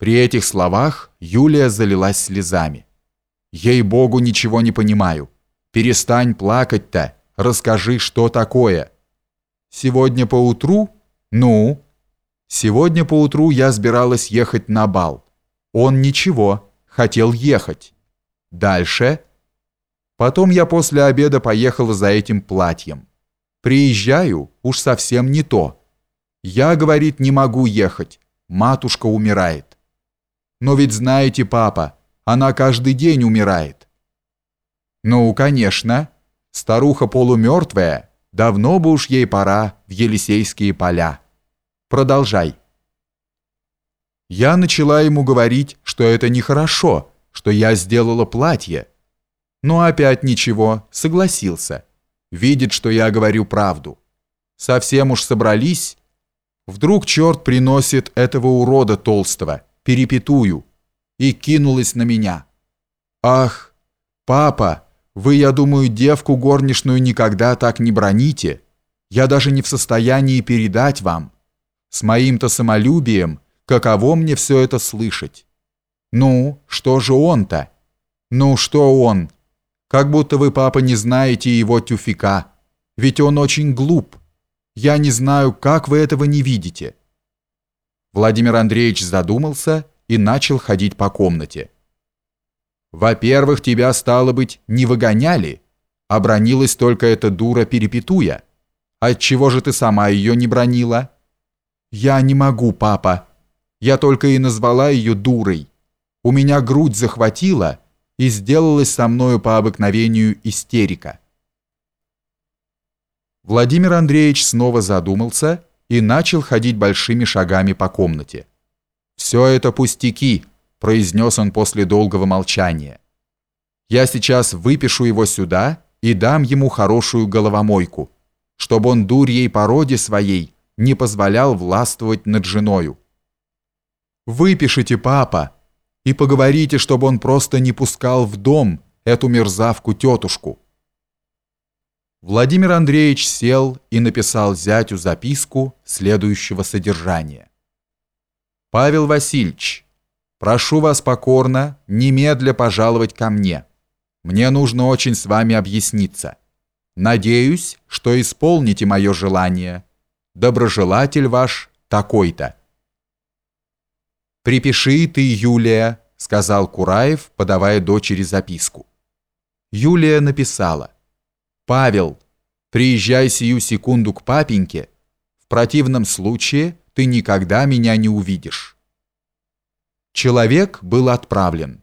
При этих словах Юлия залилась слезами. «Ей-богу, ничего не понимаю. Перестань плакать-то, расскажи, что такое». «Сегодня поутру? Ну?» «Сегодня поутру я собиралась ехать на бал. Он ничего, хотел ехать. Дальше?» Потом я после обеда поехала за этим платьем. Приезжаю, уж совсем не то. Я, говорит, не могу ехать. Матушка умирает. Но ведь знаете, папа, она каждый день умирает. Ну, конечно. Старуха полумертвая, давно бы уж ей пора в Елисейские поля. Продолжай. Я начала ему говорить, что это нехорошо, что я сделала платье. Но опять ничего, согласился. Видит, что я говорю правду. Совсем уж собрались. Вдруг черт приносит этого урода толстого, перепетую, и кинулась на меня. «Ах, папа, вы, я думаю, девку горничную никогда так не броните. Я даже не в состоянии передать вам. С моим-то самолюбием, каково мне все это слышать? Ну, что же он-то? Ну, что он? Как будто вы, папа, не знаете его тюфика. Ведь он очень глуп. Я не знаю, как вы этого не видите». Владимир Андреевич задумался и начал ходить по комнате. «Во-первых, тебя, стало быть, не выгоняли, а бронилась только эта дура перепетуя. Отчего же ты сама ее не бронила?» «Я не могу, папа. Я только и назвала ее дурой. У меня грудь захватила и сделалась со мною по обыкновению истерика». Владимир Андреевич снова задумался и начал ходить большими шагами по комнате. «Все это пустяки», – произнес он после долгого молчания. «Я сейчас выпишу его сюда и дам ему хорошую головомойку, чтобы он дурьей породе своей не позволял властвовать над женою». «Выпишите, папа, и поговорите, чтобы он просто не пускал в дом эту мерзавку-тетушку». Владимир Андреевич сел и написал зятю записку следующего содержания. «Павел Васильевич, прошу вас покорно немедля пожаловать ко мне. Мне нужно очень с вами объясниться. Надеюсь, что исполните мое желание. Доброжелатель ваш такой-то». «Припиши ты, Юлия», — сказал Кураев, подавая дочери записку. Юлия написала – Павел, приезжай сию секунду к папеньке. В противном случае ты никогда меня не увидишь. Человек был отправлен.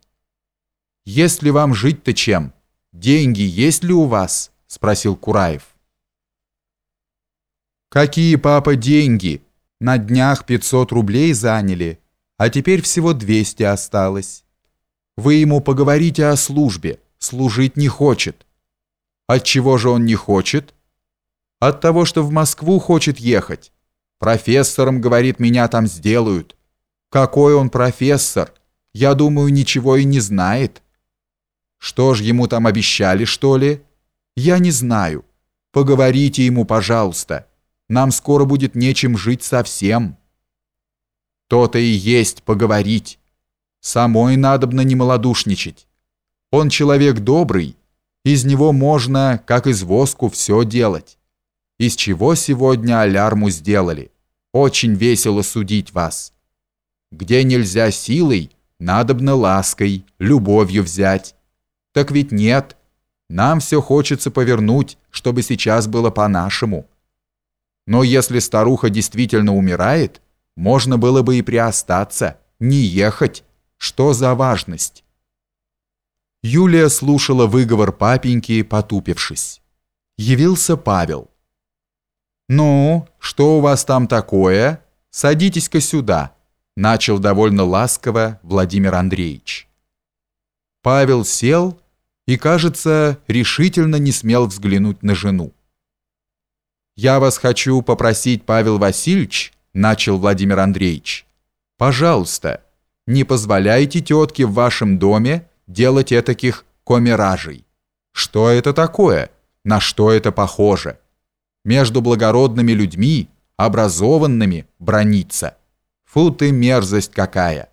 Если вам жить-то чем? Деньги есть ли у вас? Спросил Кураев. Какие, папа, деньги? На днях 500 рублей заняли, а теперь всего 200 осталось. Вы ему поговорите о службе, служить не хочет. От чего же он не хочет? От того, что в Москву хочет ехать. Профессором, говорит, меня там сделают. Какой он профессор? Я думаю, ничего и не знает. Что ж ему там обещали, что ли? Я не знаю. Поговорите ему, пожалуйста. Нам скоро будет нечем жить совсем. То-то и есть поговорить. Самой надобно не малодушничать. Он человек добрый, из него можно, как из воску, все делать. Из чего сегодня алярму сделали? Очень весело судить вас. Где нельзя силой, надобно лаской, любовью взять. Так ведь нет. Нам все хочется повернуть, чтобы сейчас было по-нашему. Но если старуха действительно умирает, можно было бы и приостаться, не ехать. Что за важность? Юлия слушала выговор папеньки, потупившись. Явился Павел. «Ну, что у вас там такое? Садитесь-ка сюда», начал довольно ласково Владимир Андреевич. Павел сел и, кажется, решительно не смел взглянуть на жену. «Я вас хочу попросить, Павел Васильевич», начал Владимир Андреевич, «пожалуйста, не позволяйте тетке в вашем доме делать этаких комиражей. Что это такое? На что это похоже? Между благородными людьми, образованными, брониться. Фу ты мерзость какая!